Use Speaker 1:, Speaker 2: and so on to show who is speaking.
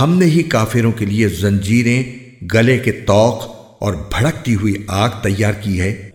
Speaker 1: हमने ही काफिरों के लिए जंजीरें, गले के तौक और भड़कती हुई आग तैयार की है।